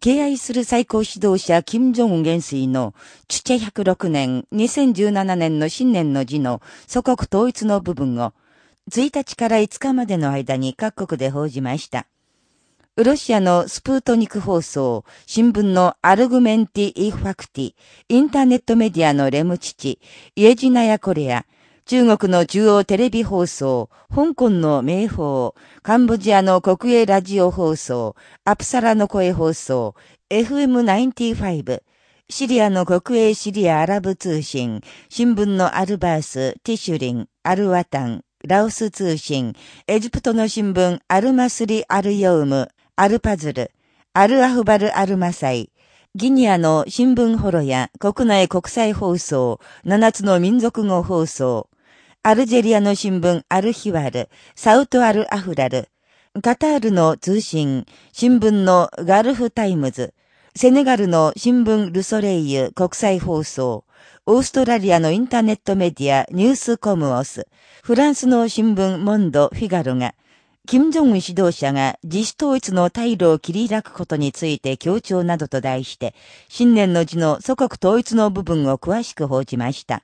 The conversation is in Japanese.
敬愛する最高指導者、金正恩元帥の、チュチェ106年、2017年の新年の辞の祖国統一の部分を、1日から5日までの間に各国で報じました。ロシアのスプートニク放送、新聞のアルグメンティ・イファクティ、インターネットメディアのレムチチ、イエジナヤコレア、中国の中央テレビ放送、香港の明報、カンボジアの国営ラジオ放送、アプサラの声放送、FM95、シリアの国営シリアアラブ通信、新聞のアルバース、ティシュリン、アルワタン、ラオス通信、エジプトの新聞アルマスリ・アルヨウム、アルパズル、アルアフバル・アルマサイ、ギニアの新聞ホロや国内国際放送、7つの民族語放送、アルジェリアの新聞アルヒワル、サウトアルアフラル、カタールの通信、新聞のガルフタイムズ、セネガルの新聞ルソレイユ国際放送、オーストラリアのインターネットメディアニュースコムオス、フランスの新聞モンド・フィガロが、金正恩指導者が自主統一の大路を切り開くことについて強調などと題して、新年の辞の祖国統一の部分を詳しく報じました。